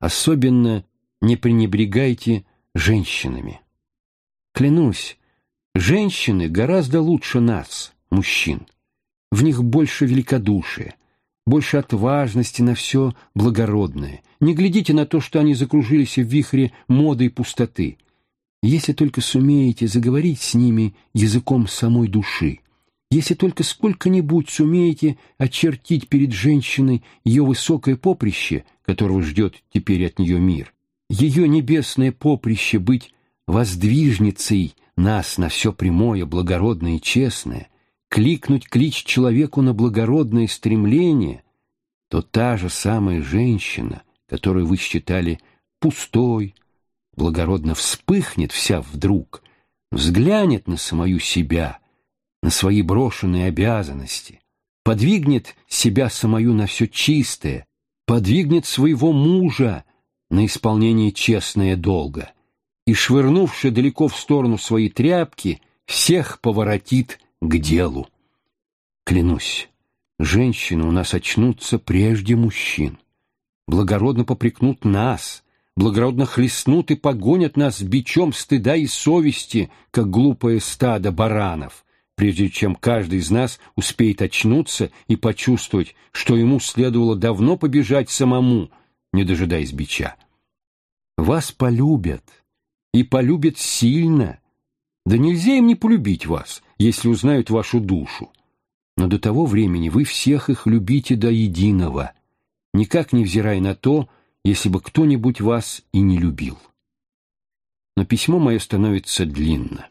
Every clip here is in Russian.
Особенно не пренебрегайте женщинами. Клянусь, женщины гораздо лучше нас, мужчин. В них больше великодушия, больше отважности на все благородное. Не глядите на то, что они закружились в вихре моды и пустоты. Если только сумеете заговорить с ними языком самой души, если только сколько-нибудь сумеете очертить перед женщиной ее высокое поприще, которого ждет теперь от нее мир, ее небесное поприще быть воздвижницей нас на все прямое, благородное и честное, кликнуть клич человеку на благородное стремление, то та же самая женщина, которую вы считали пустой, благородно вспыхнет вся вдруг, взглянет на самую себя, на свои брошенные обязанности, подвигнет себя самую на все чистое, подвигнет своего мужа на исполнение честное долга и, швырнувши далеко в сторону свои тряпки, всех поворотит к делу. Клянусь, женщины у нас очнутся прежде мужчин, благородно попрекнут нас, благородно хлестнут и погонят нас бичом стыда и совести, как глупое стадо баранов, прежде чем каждый из нас успеет очнуться и почувствовать, что ему следовало давно побежать самому, не дожидаясь бича. Вас полюбят, и полюбят сильно. Да нельзя им не полюбить вас, если узнают вашу душу. Но до того времени вы всех их любите до единого, никак не взирая на то, если бы кто-нибудь вас и не любил. Но письмо мое становится длинно.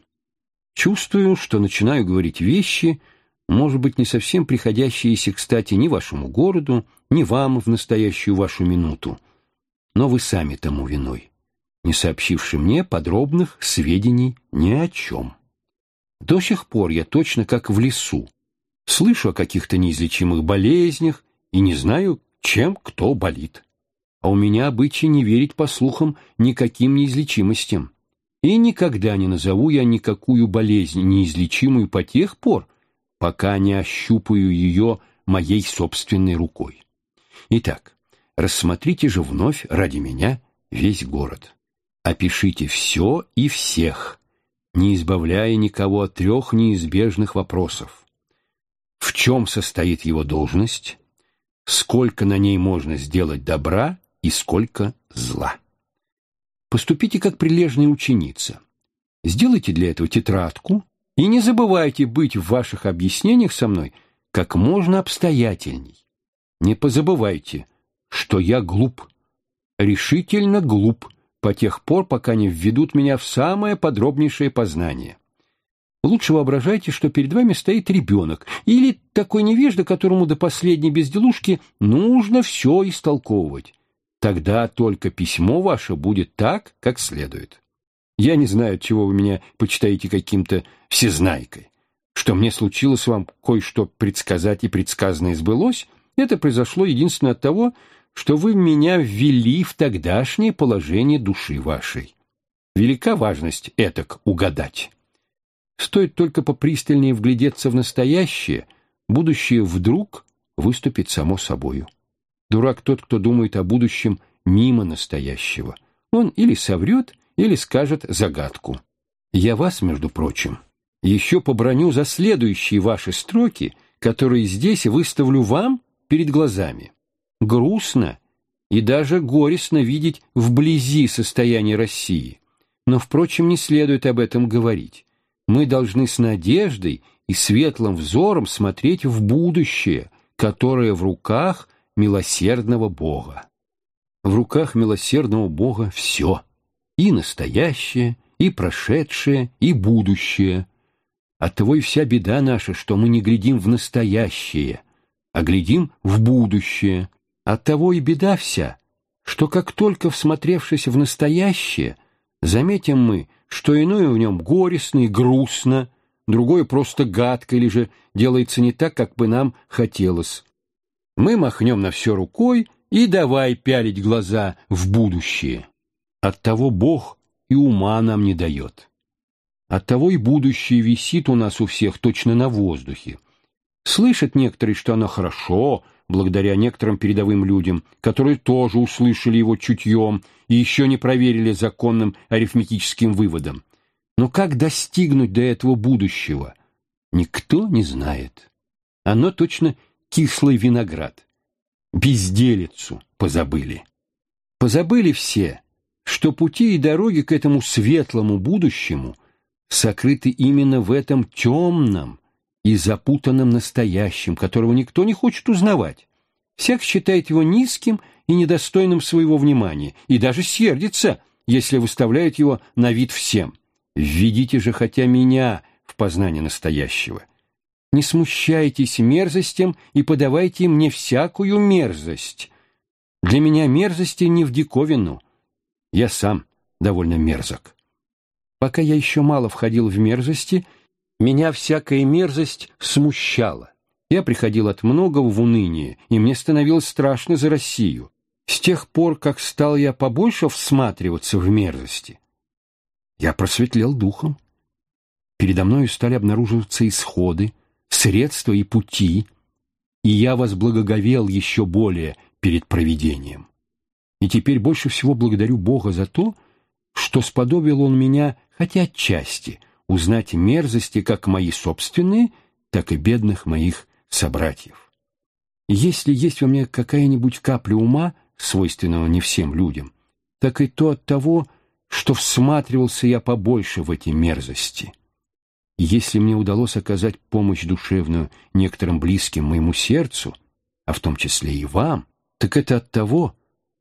Чувствую, что начинаю говорить вещи, может быть, не совсем приходящиеся, кстати, ни вашему городу, ни вам в настоящую вашу минуту. Но вы сами тому виной, не сообщивши мне подробных сведений ни о чем. До сих пор я точно как в лесу. Слышу о каких-то неизлечимых болезнях и не знаю, чем кто болит. А у меня обычай не верить по слухам никаким неизлечимостям. И никогда не назову я никакую болезнь неизлечимую по тех пор, пока не ощупаю ее моей собственной рукой. Итак, рассмотрите же вновь ради меня весь город. Опишите все и всех, не избавляя никого от трех неизбежных вопросов. В чем состоит его должность? Сколько на ней можно сделать добра и сколько зла? Поступите как прилежная ученица. Сделайте для этого тетрадку и не забывайте быть в ваших объяснениях со мной как можно обстоятельней. Не позабывайте, что я глуп, решительно глуп, по тех пор, пока не введут меня в самое подробнейшее познание. Лучше воображайте, что перед вами стоит ребенок или такой невежда, которому до последней безделушки нужно все истолковывать. Тогда только письмо ваше будет так, как следует. Я не знаю, чего вы меня почитаете каким-то всезнайкой. Что мне случилось вам кое-что предсказать и предсказанное сбылось, это произошло единственно от того, что вы меня ввели в тогдашнее положение души вашей. Велика важность этак угадать. Стоит только попристальнее вглядеться в настоящее, будущее вдруг выступит само собою. Дурак тот, кто думает о будущем мимо настоящего. Он или соврет, или скажет загадку. Я вас, между прочим, еще поброню за следующие ваши строки, которые здесь выставлю вам перед глазами. Грустно и даже горестно видеть вблизи состояние России. Но, впрочем, не следует об этом говорить. Мы должны с надеждой и светлым взором смотреть в будущее, которое в руках – милосердного Бога. В руках милосердного Бога все, и настоящее, и прошедшее, и будущее. Оттого и вся беда наша, что мы не глядим в настоящее, а глядим в будущее. Оттого и беда вся, что как только всмотревшись в настоящее, заметим мы, что иное в нем горестно и грустно, другое просто гадко или же делается не так, как бы нам хотелось мы махнем на все рукой и давай пялить глаза в будущее. Оттого Бог и ума нам не дает. Оттого и будущее висит у нас у всех точно на воздухе. Слышат некоторые, что оно хорошо, благодаря некоторым передовым людям, которые тоже услышали его чутьем и еще не проверили законным арифметическим выводом. Но как достигнуть до этого будущего, никто не знает. Оно точно кислый виноград. Безделицу позабыли. Позабыли все, что пути и дороги к этому светлому будущему сокрыты именно в этом темном и запутанном настоящем, которого никто не хочет узнавать. Всяк считает его низким и недостойным своего внимания, и даже сердится, если выставляют его на вид всем. Введите же хотя меня в познание настоящего. Не смущайтесь мерзостям и подавайте мне всякую мерзость. Для меня мерзости не в диковину. Я сам довольно мерзок. Пока я еще мало входил в мерзости, меня всякая мерзость смущала. Я приходил от многого в уныние, и мне становилось страшно за Россию. С тех пор, как стал я побольше всматриваться в мерзости, я просветлел духом. Передо мною стали обнаруживаться исходы, средства и пути, и я возблагоговел еще более перед провидением. И теперь больше всего благодарю Бога за то, что сподобил Он меня, хотя отчасти, узнать мерзости как мои собственные, так и бедных моих собратьев. если есть во мне какая-нибудь капля ума, свойственного не всем людям, так и то от того, что всматривался я побольше в эти мерзости. Если мне удалось оказать помощь душевную некоторым близким моему сердцу, а в том числе и вам, так это от того,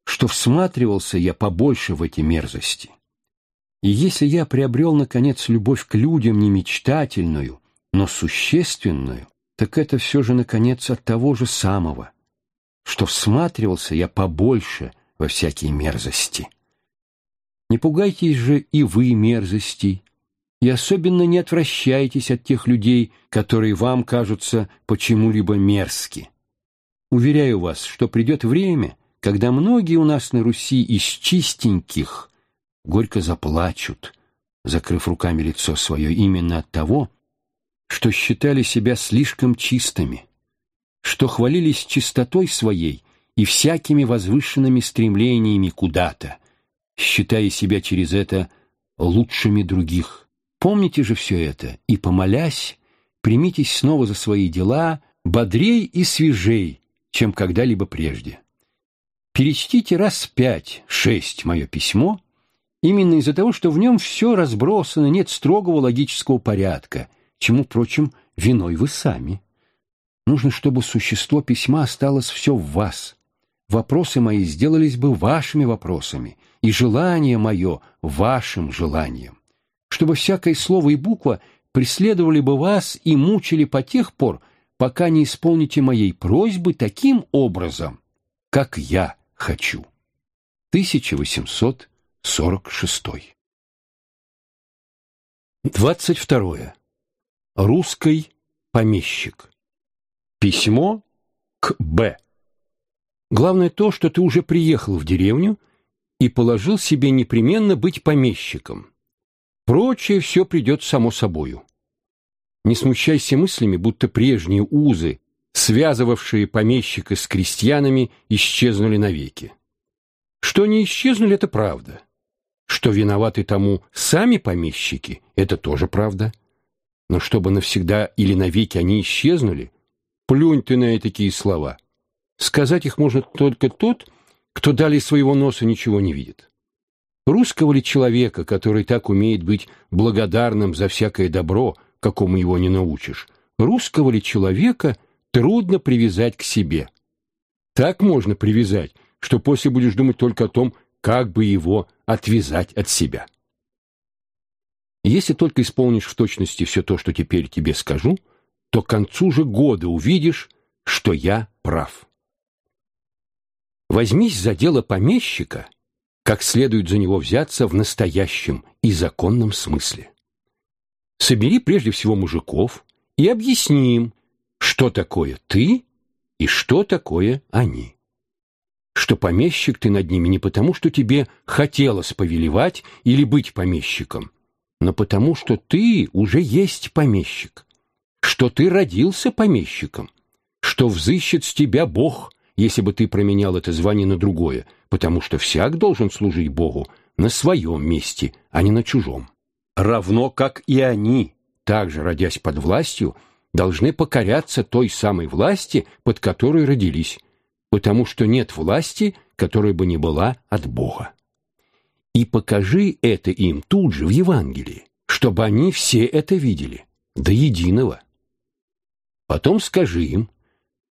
что всматривался я побольше в эти мерзости. И если я приобрел, наконец, любовь к людям не мечтательную, но существенную, так это все же, наконец, от того же самого, что всматривался я побольше во всякие мерзости. Не пугайтесь же и вы мерзостей, и особенно не отвращайтесь от тех людей, которые вам кажутся почему-либо мерзки. Уверяю вас, что придет время, когда многие у нас на Руси из чистеньких горько заплачут, закрыв руками лицо свое именно от того, что считали себя слишком чистыми, что хвалились чистотой своей и всякими возвышенными стремлениями куда-то, считая себя через это лучшими других. Помните же все это и, помолясь, примитесь снова за свои дела, бодрей и свежей, чем когда-либо прежде. Перечтите раз пять-шесть мое письмо, именно из-за того, что в нем все разбросано, нет строгого логического порядка — чему, впрочем, виной вы сами. Нужно, чтобы существо письма осталось все в вас. Вопросы мои сделались бы вашими вопросами, и желание мое вашим желанием. Чтобы всякое слово и буква преследовали бы вас и мучили по тех пор, пока не исполните моей просьбы таким образом, как я хочу. 1846 22. Русский помещик. Письмо к Б. Главное то, что ты уже приехал в деревню и положил себе непременно быть помещиком. Прочее все придет само собою. Не смущайся мыслями, будто прежние узы, связывавшие помещика с крестьянами, исчезнули навеки. Что не исчезнули, это правда. Что виноваты тому сами помещики, это тоже правда. Но чтобы навсегда или навеки они исчезнули, плюнь ты на такие слова. Сказать их может только тот, кто дали своего носа ничего не видит. Русского ли человека, который так умеет быть благодарным за всякое добро, какому его не научишь, русского ли человека трудно привязать к себе. Так можно привязать, что после будешь думать только о том, как бы его отвязать от себя. Если только исполнишь в точности все то, что теперь тебе скажу, то к концу же года увидишь, что я прав. Возьмись за дело помещика, как следует за него взяться в настоящем и законном смысле. Собери прежде всего мужиков и объясни им, что такое ты и что такое они. Что помещик ты над ними не потому, что тебе хотелось повелевать или быть помещиком, но потому что ты уже есть помещик, что ты родился помещиком, что взыщет с тебя Бог, если бы ты променял это звание на другое, потому что всяк должен служить Богу на своем месте, а не на чужом. Равно как и они, также родясь под властью, должны покоряться той самой власти, под которой родились, потому что нет власти, которая бы не была от Бога. И покажи это им тут же в Евангелии, чтобы они все это видели, до единого. Потом скажи им,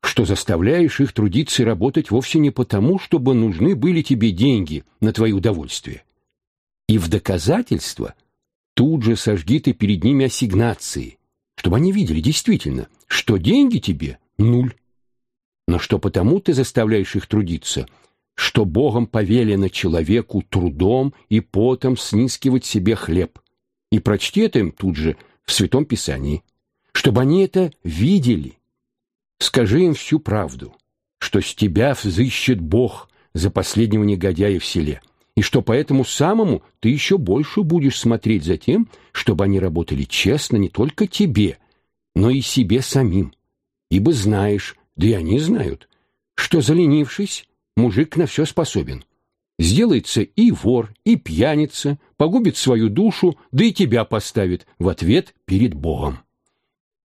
что заставляешь их трудиться и работать вовсе не потому, чтобы нужны были тебе деньги на твое удовольствие. И в доказательство тут же сожги ты перед ними ассигнации, чтобы они видели действительно, что деньги тебе — нуль. Но что потому ты заставляешь их трудиться, что Богом повелено человеку трудом и потом снискивать себе хлеб. И прочти это им тут же в Святом Писании, чтобы они это видели. Скажи им всю правду, что с тебя взыщет Бог за последнего негодяя в селе, и что поэтому самому ты еще больше будешь смотреть за тем, чтобы они работали честно не только тебе, но и себе самим. Ибо знаешь, да и они знают, что, заленившись, мужик на все способен. Сделается и вор, и пьяница, погубит свою душу, да и тебя поставит в ответ перед Богом.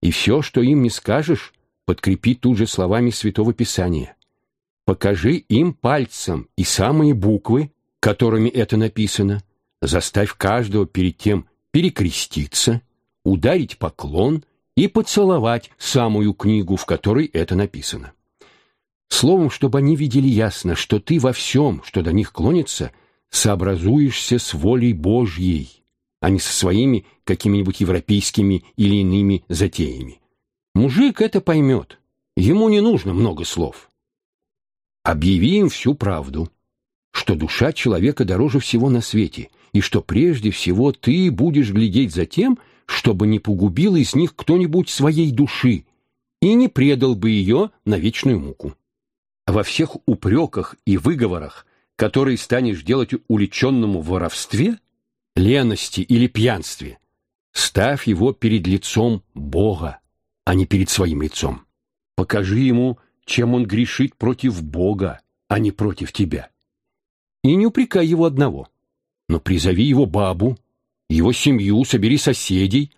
И все, что им не скажешь, подкрепи тут же словами Святого Писания. Покажи им пальцем и самые буквы, которыми это написано, заставь каждого перед тем перекреститься, ударить поклон и поцеловать самую книгу, в которой это написано. Словом, чтобы они видели ясно, что ты во всем, что до них клонится, сообразуешься с волей Божьей, а не со своими какими-нибудь европейскими или иными затеями. Мужик это поймет, ему не нужно много слов. Объяви им всю правду, что душа человека дороже всего на свете, и что прежде всего ты будешь глядеть за тем, чтобы не погубил из них кто-нибудь своей души и не предал бы ее на вечную муку. Во всех упреках и выговорах, которые станешь делать уличенному в воровстве, лености или пьянстве, ставь его перед лицом Бога, а не перед своим лицом. Покажи ему, чем он грешит против Бога, а не против тебя. И не упрекай его одного, но призови его бабу, его семью, собери соседей,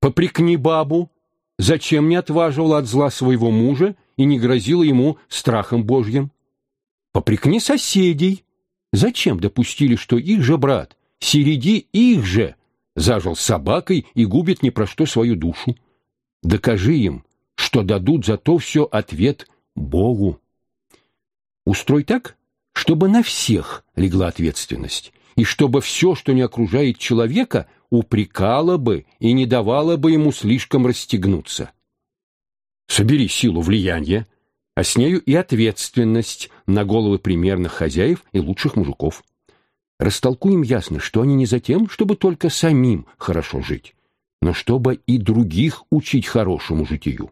попрекни бабу, зачем не отваживала от зла своего мужа и не грозила ему страхом Божьим. Попрекни соседей. Зачем допустили, что их же брат, середи их же, зажил собакой и губит ни про что свою душу? Докажи им, что дадут за то все ответ Богу. Устрой так, чтобы на всех легла ответственность, и чтобы все, что не окружает человека, упрекало бы и не давало бы ему слишком расстегнуться. Собери силу влияния, а с нею и ответственность на головы примерных хозяев и лучших мужиков. Растолкуем ясно, что они не за тем, чтобы только самим хорошо жить, но чтобы и других учить хорошему житию.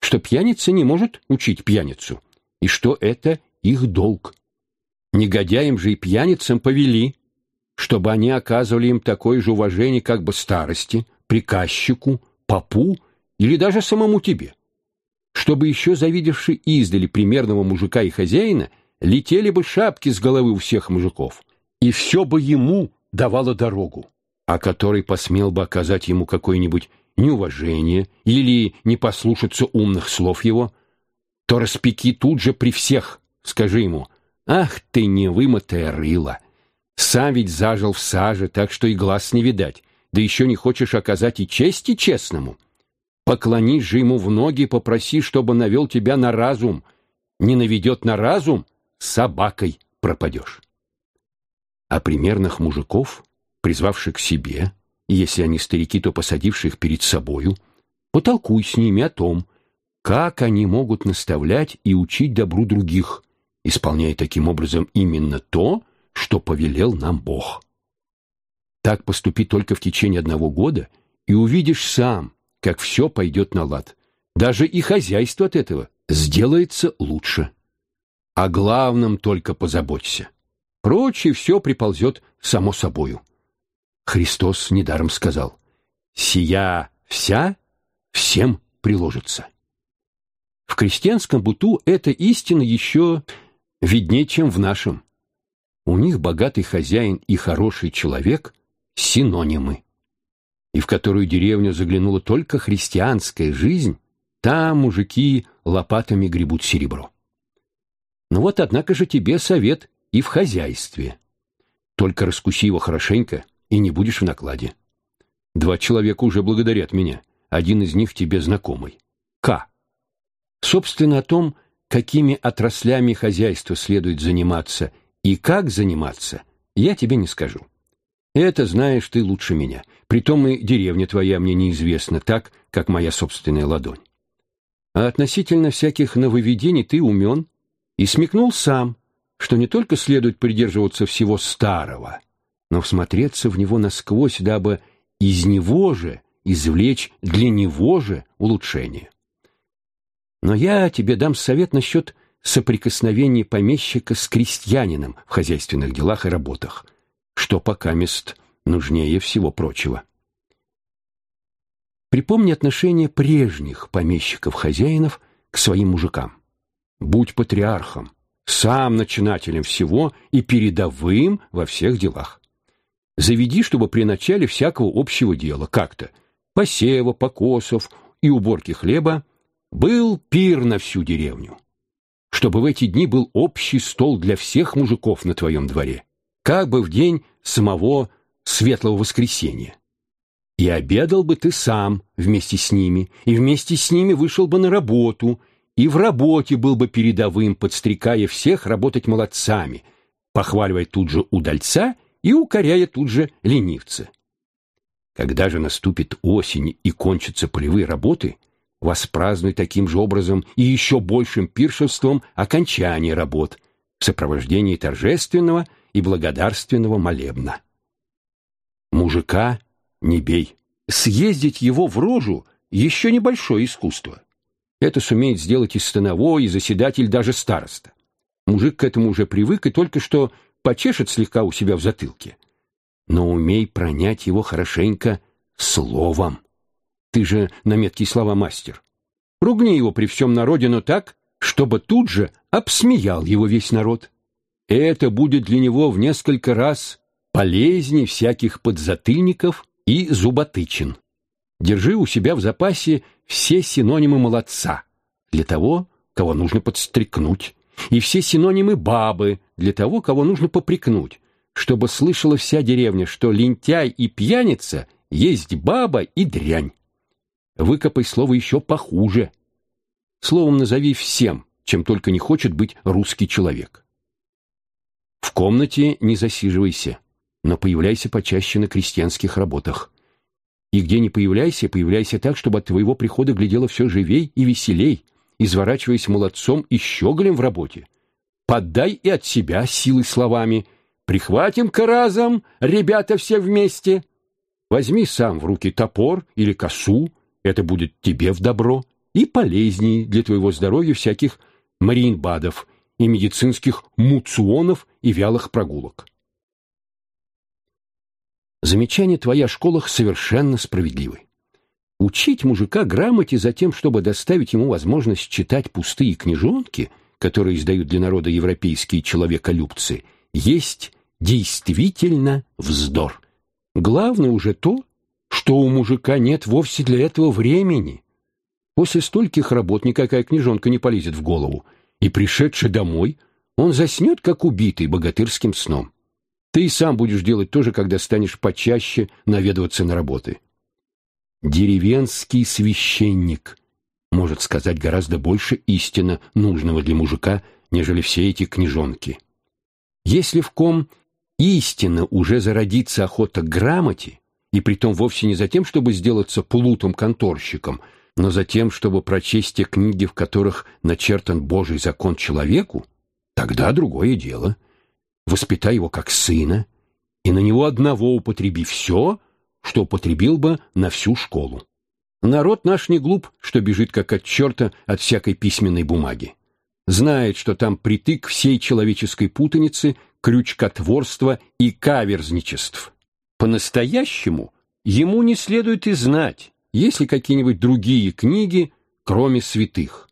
Что пьяница не может учить пьяницу, и что это их долг. Негодяям же и пьяницам повели, чтобы они оказывали им такое же уважение как бы старости, приказчику, попу или даже самому тебе чтобы еще завидевши издали примерного мужика и хозяина, летели бы шапки с головы у всех мужиков, и все бы ему давало дорогу, а который посмел бы оказать ему какое-нибудь неуважение или не послушаться умных слов его, то распеки тут же при всех, скажи ему, «Ах ты, невымытая рыла! Сам ведь зажил в саже, так что и глаз не видать, да еще не хочешь оказать и чести честному». Поклонись же ему в ноги и попроси, чтобы навел тебя на разум. Не наведет на разум — собакой пропадешь. А примерных мужиков, призвавших к себе, если они старики, то посадивших перед собою, потолкуй с ними о том, как они могут наставлять и учить добру других, исполняя таким образом именно то, что повелел нам Бог. Так поступи только в течение одного года, и увидишь сам, как все пойдет на лад. Даже и хозяйство от этого сделается лучше. О главном только позаботься. Прочее все приползет само собою. Христос недаром сказал, «Сия вся всем приложится. В крестьянском быту эта истина еще виднее, чем в нашем. У них богатый хозяин и хороший человек – синонимы. И в которую деревню заглянула только христианская жизнь, там мужики лопатами гребут серебро. Ну вот, однако же, тебе совет и в хозяйстве. Только раскуси его хорошенько, и не будешь в накладе. Два человека уже благодарят меня. Один из них тебе знакомый. К. Собственно, о том, какими отраслями хозяйства следует заниматься и как заниматься, я тебе не скажу. Это знаешь ты лучше меня. Притом и деревня твоя мне неизвестна так, как моя собственная ладонь. А относительно всяких нововведений ты умен и смекнул сам, что не только следует придерживаться всего старого, но всмотреться в него насквозь, дабы из него же извлечь для него же улучшение. Но я тебе дам совет насчет соприкосновения помещика с крестьянином в хозяйственных делах и работах, что пока мест нужнее всего прочего. Припомни отношение прежних помещиков-хозяинов к своим мужикам. Будь патриархом, сам начинателем всего и передовым во всех делах. Заведи, чтобы при начале всякого общего дела, как-то, посева, покосов и уборки хлеба, был пир на всю деревню. Чтобы в эти дни был общий стол для всех мужиков на твоем дворе, как бы в день самого Светлого Воскресенья. И обедал бы ты сам вместе с ними, и вместе с ними вышел бы на работу, и в работе был бы передовым, подстрекая всех работать молодцами, похваливая тут же удальца и укоряя тут же ленивца. Когда же наступит осень и кончатся полевые работы, воспразднуй таким же образом и еще большим пиршеством окончание работ в сопровождении торжественного и благодарственного молебна. Мужика не бей. Съездить его в рожу — еще небольшое искусство. Это сумеет сделать и становой, и заседатель, даже староста. Мужик к этому уже привык и только что почешет слегка у себя в затылке. Но умей пронять его хорошенько словом. Ты же на меткие слова мастер. Ругни его при всем народе, но так, чтобы тут же обсмеял его весь народ. Это будет для него в несколько раз полезнее всяких подзатыльников и зуботычин. Держи у себя в запасе все синонимы молодца для того, кого нужно подстрекнуть, и все синонимы бабы для того, кого нужно попрекнуть, чтобы слышала вся деревня, что лентяй и пьяница есть баба и дрянь. Выкопай слово еще похуже. Словом, назови всем, чем только не хочет быть русский человек. В комнате не засиживайся, но появляйся почаще на крестьянских работах. И где не появляйся, появляйся так, чтобы от твоего прихода глядело все живей и веселей, изворачиваясь молодцом и щеголем в работе. Поддай и от себя силой словами. Прихватим-ка разом, ребята все вместе. Возьми сам в руки топор или косу, это будет тебе в добро и полезнее для твоего здоровья всяких мариинбадов и медицинских муционов и вялых прогулок. Замечание твои о школах совершенно справедливы. Учить мужика грамоте за тем, чтобы доставить ему возможность читать пустые книжонки, которые издают для народа европейские человеколюбцы, есть действительно вздор. Главное уже то, что у мужика нет вовсе для этого времени. После стольких работ никакая книжонка не полезет в голову, и, пришедший домой, он заснет, как убитый богатырским сном. Ты и сам будешь делать то же, когда станешь почаще наведываться на работы. Деревенский священник может сказать гораздо больше истинно нужного для мужика, нежели все эти книжонки. Если в ком истинно уже зародится охота к грамоте, и притом вовсе не за тем, чтобы сделаться плутом-конторщиком, но за тем, чтобы прочесть те книги, в которых начертан Божий закон человеку, тогда другое дело — воспитай его как сына, и на него одного употреби все, что употребил бы на всю школу. Народ наш не глуп, что бежит как от черта от всякой письменной бумаги. Знает, что там притык всей человеческой путаницы, крючкотворства и каверзничеств. По-настоящему ему не следует и знать, есть ли какие-нибудь другие книги, кроме святых.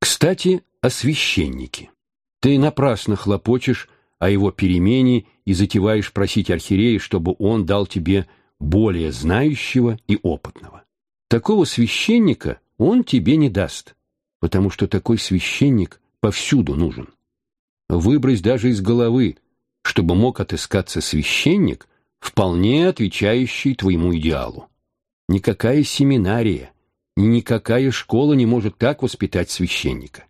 Кстати, о священнике. Ты напрасно хлопочешь о его перемене и затеваешь просить архиерея, чтобы он дал тебе более знающего и опытного. Такого священника он тебе не даст, потому что такой священник повсюду нужен. Выбрось даже из головы, чтобы мог отыскаться священник, вполне отвечающий твоему идеалу. Никакая семинария, ни никакая школа не может так воспитать священника.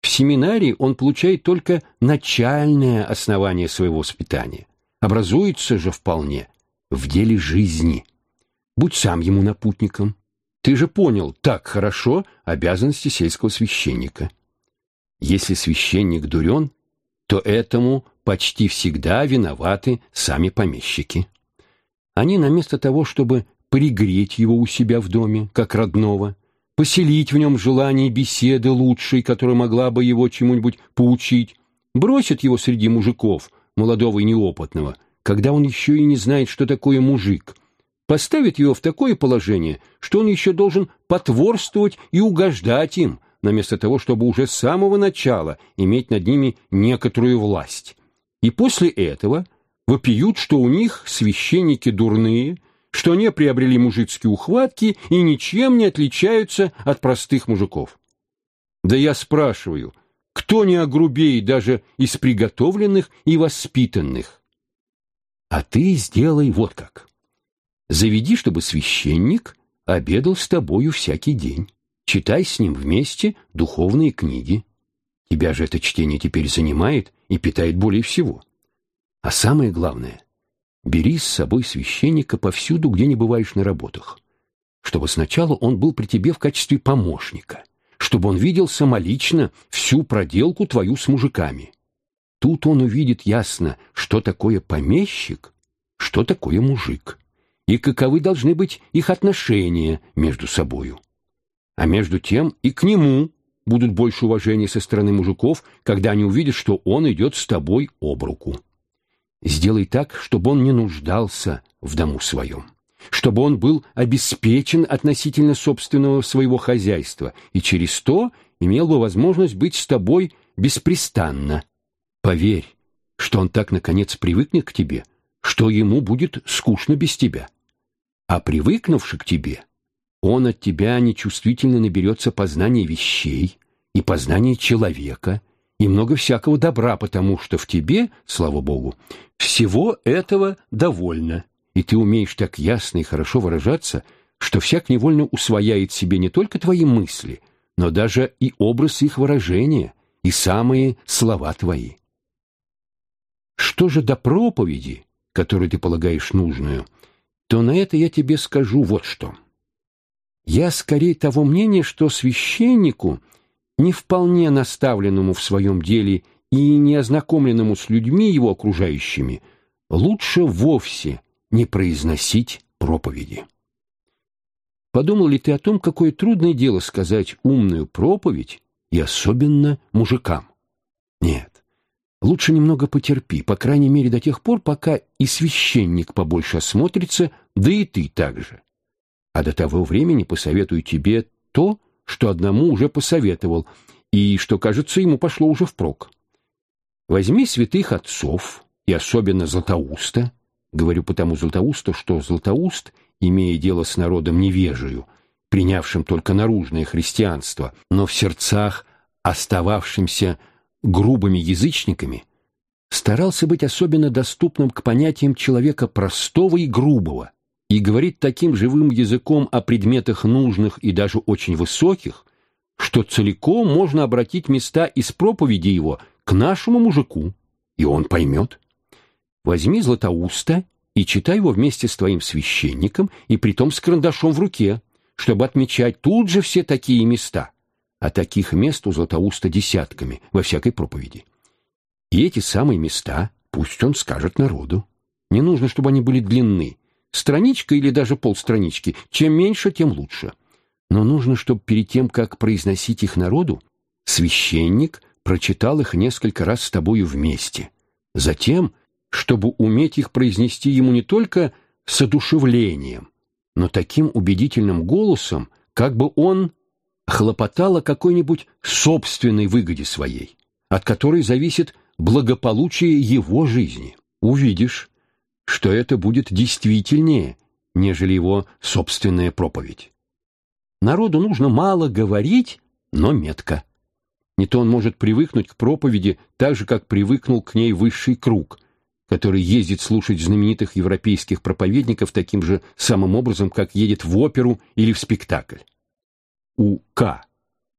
В семинарии он получает только начальное основание своего воспитания. Образуется же вполне в деле жизни. Будь сам ему напутником. Ты же понял так хорошо обязанности сельского священника. Если священник дурен, то этому почти всегда виноваты сами помещики. Они наместо того, чтобы пригреть его у себя в доме, как родного, поселить в нем желание беседы лучшей, которая могла бы его чему-нибудь поучить, бросят его среди мужиков, молодого и неопытного, когда он еще и не знает, что такое мужик, поставит его в такое положение, что он еще должен потворствовать и угождать им, вместо того, чтобы уже с самого начала иметь над ними некоторую власть. И после этого вопиют, что у них священники дурные, что они приобрели мужицкие ухватки и ничем не отличаются от простых мужиков. Да я спрашиваю, кто не огрубее даже из приготовленных и воспитанных? А ты сделай вот как. Заведи, чтобы священник обедал с тобою всякий день. Читай с ним вместе духовные книги. Тебя же это чтение теперь занимает и питает более всего. А самое главное, бери с собой священника повсюду, где не бываешь на работах, чтобы сначала он был при тебе в качестве помощника, чтобы он видел самолично всю проделку твою с мужиками. Тут он увидит ясно, что такое помещик, что такое мужик, и каковы должны быть их отношения между собою. А между тем и к нему будут больше уважения со стороны мужиков, когда они увидят, что он идет с тобой об руку. Сделай так, чтобы он не нуждался в дому своем, чтобы он был обеспечен относительно собственного своего хозяйства и через то имел бы возможность быть с тобой беспрестанно, Поверь, что он так, наконец, привыкнет к тебе, что ему будет скучно без тебя. А привыкнувши к тебе, он от тебя нечувствительно наберется познания вещей и познания человека, и много всякого добра, потому что в тебе, слава Богу, всего этого довольно, и ты умеешь так ясно и хорошо выражаться, что всяк невольно усвояет себе не только твои мысли, но даже и образ их выражения, и самые слова твои. Что же до проповеди, которую ты полагаешь нужную, то на это я тебе скажу вот что. Я скорее того мнения, что священнику, не вполне наставленному в своем деле и не ознакомленному с людьми его окружающими, лучше вовсе не произносить проповеди. Подумал ли ты о том, какое трудное дело сказать умную проповедь, и особенно мужикам? Нет. Лучше немного потерпи, по крайней мере до тех пор, пока и священник побольше осмотрится, да и ты также. А до того времени посоветую тебе то, что одному уже посоветовал, и что, кажется, ему пошло уже впрок. Возьми святых отцов, и особенно Златоуста, говорю потому Златоуста, что Златоуст, имея дело с народом невежею, принявшим только наружное христианство, но в сердцах остававшимся грубыми язычниками, старался быть особенно доступным к понятиям человека простого и грубого и говорить таким живым языком о предметах нужных и даже очень высоких, что целиком можно обратить места из проповеди его к нашему мужику, и он поймет. Возьми Златоуста и читай его вместе с твоим священником и притом с карандашом в руке, чтобы отмечать тут же все такие места а таких мест у Златоуста десятками во всякой проповеди. И эти самые места пусть он скажет народу. Не нужно, чтобы они были длинны. Страничка или даже полстранички. Чем меньше, тем лучше. Но нужно, чтобы перед тем, как произносить их народу, священник прочитал их несколько раз с тобою вместе. Затем, чтобы уметь их произнести ему не только с одушевлением, но таким убедительным голосом, как бы он хлопотал о какой-нибудь собственной выгоде своей, от которой зависит благополучие его жизни. Увидишь, что это будет действительнее, нежели его собственная проповедь. Народу нужно мало говорить, но метко. Не то он может привыкнуть к проповеди так же, как привыкнул к ней высший круг, который ездит слушать знаменитых европейских проповедников таким же самым образом, как едет в оперу или в спектакль. У К.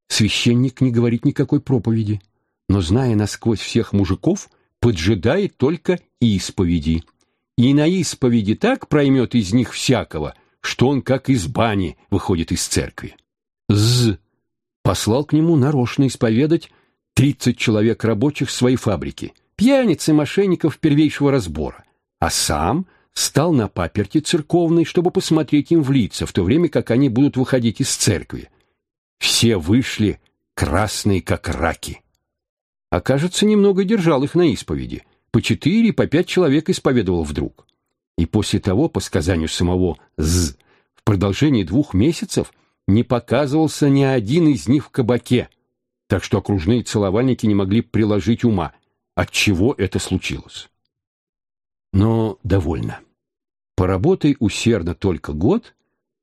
Священник не говорит никакой проповеди, но, зная насквозь всех мужиков, поджидает только исповеди. И на исповеди так проймет из них всякого, что он как из бани выходит из церкви. З. Послал к нему нарочно исповедать тридцать человек рабочих своей фабрики – пьяниц и мошенников первейшего разбора, а сам стал на паперти церковной, чтобы посмотреть им в лица, в то время как они будут выходить из церкви. Все вышли красные, как раки. А, кажется, немного держал их на исповеди. По четыре, по пять человек исповедовал вдруг. И после того, по сказанию самого З, в продолжении двух месяцев не показывался ни один из них в кабаке, так что окружные целовальники не могли приложить ума, от чего это случилось. Но довольно. Поработай усердно только год,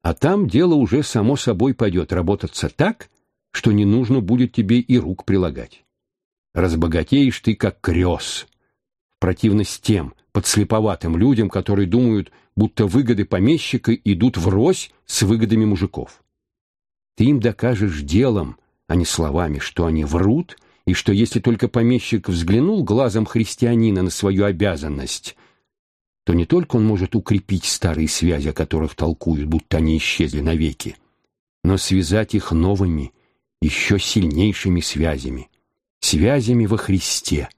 а там дело уже само собой пойдет работаться так, что не нужно будет тебе и рук прилагать. Разбогатеешь ты как крёс. В противность тем подслеповатым людям, которые думают, будто выгоды помещика идут врозь с выгодами мужиков. Ты им докажешь делом, а не словами, что они врут — и что если только помещик взглянул глазом христианина на свою обязанность, то не только он может укрепить старые связи, о которых толкуют, будто они исчезли навеки, но связать их новыми, еще сильнейшими связями, связями во Христе,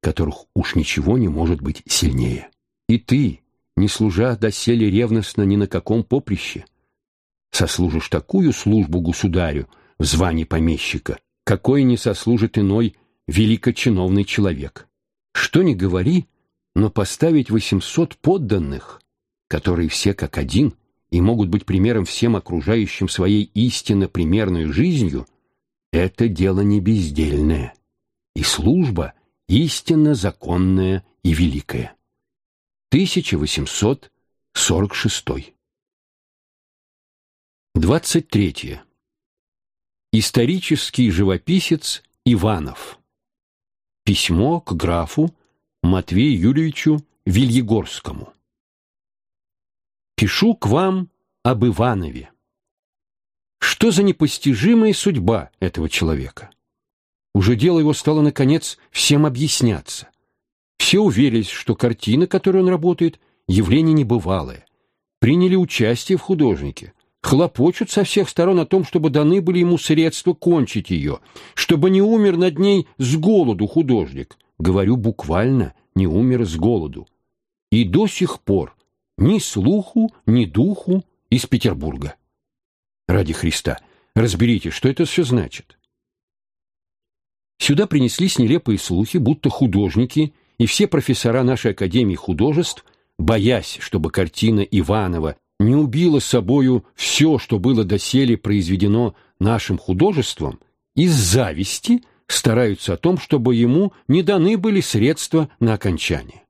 которых уж ничего не может быть сильнее. И ты, не служа доселе ревностно ни на каком поприще, сослужишь такую службу государю в звании помещика, какой не сослужит иной великочиновный человек. Что ни говори, но поставить восемьсот подданных, которые все как один и могут быть примером всем окружающим своей истинно примерной жизнью, это дело не бездельное, и служба истинно законная и великая. 1846. 23. Исторический живописец Иванов. Письмо к графу Матвею Юрьевичу Вильегорскому. Пишу к вам об Иванове. Что за непостижимая судьба этого человека? Уже дело его стало, наконец, всем объясняться. Все уверились, что картина, которой он работает, явление небывалое. Приняли участие в художнике, хлопочут со всех сторон о том, чтобы даны были ему средства кончить ее, чтобы не умер над ней с голоду художник. Говорю буквально, не умер с голоду. И до сих пор ни слуху, ни духу из Петербурга. Ради Христа, разберите, что это все значит. Сюда принеслись нелепые слухи, будто художники и все профессора нашей Академии художеств, боясь, чтобы картина Иванова не убило собою все, что было доселе произведено нашим художеством, из зависти стараются о том, чтобы ему не даны были средства на окончание.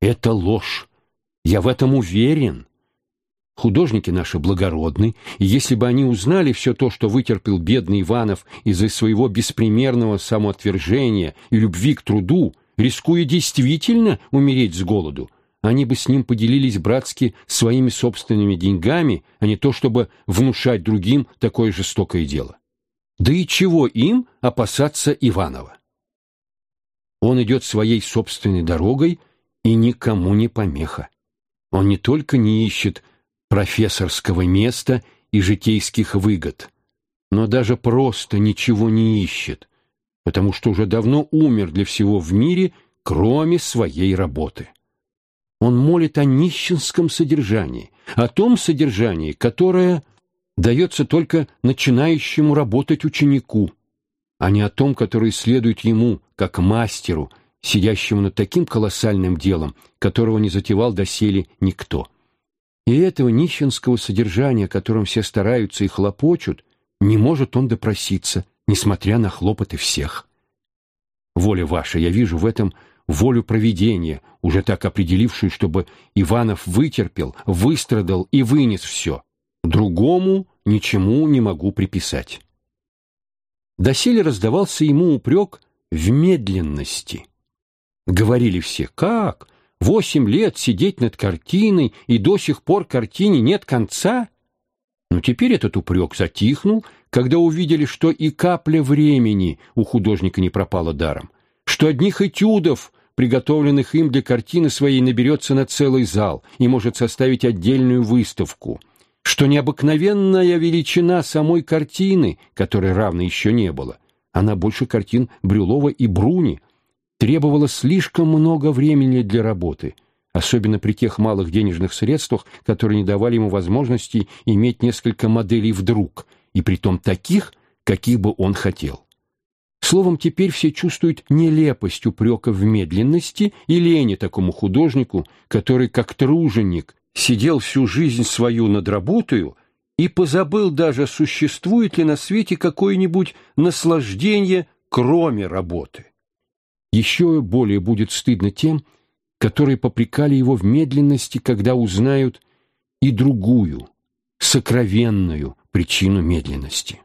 Это ложь. Я в этом уверен. Художники наши благородны, и если бы они узнали все то, что вытерпел бедный Иванов из-за своего беспримерного самоотвержения и любви к труду, рискуя действительно умереть с голоду, они бы с ним поделились братски своими собственными деньгами, а не то, чтобы внушать другим такое жестокое дело. Да и чего им опасаться Иванова? Он идет своей собственной дорогой и никому не помеха. Он не только не ищет профессорского места и житейских выгод, но даже просто ничего не ищет, потому что уже давно умер для всего в мире, кроме своей работы. Он молит о нищенском содержании, о том содержании, которое дается только начинающему работать ученику, а не о том, которое следует ему, как мастеру, сидящему над таким колоссальным делом, которого не затевал доселе никто. И этого нищенского содержания, которым все стараются и хлопочут, не может он допроситься, несмотря на хлопоты всех. Воля ваша, я вижу в этом волю провидения, уже так определившую, чтобы Иванов вытерпел, выстрадал и вынес все. Другому ничему не могу приписать. Доселе раздавался ему упрек в медленности. Говорили все, как? Восемь лет сидеть над картиной, и до сих пор картине нет конца? Но теперь этот упрек затихнул, когда увидели, что и капля времени у художника не пропала даром, что одних этюдов, приготовленных им для картины своей, наберется на целый зал и может составить отдельную выставку, что необыкновенная величина самой картины, которой равной еще не было, она больше картин Брюлова и Бруни, требовала слишком много времени для работы, особенно при тех малых денежных средствах, которые не давали ему возможности иметь несколько моделей вдруг, и притом таких, каких бы он хотел. Словом, теперь все чувствуют нелепость упрека в медленности и лени такому художнику, который, как труженик, сидел всю жизнь свою над работою и позабыл даже, существует ли на свете какое-нибудь наслаждение, кроме работы. Еще более будет стыдно тем, которые попрекали его в медленности, когда узнают и другую, сокровенную причину медленности.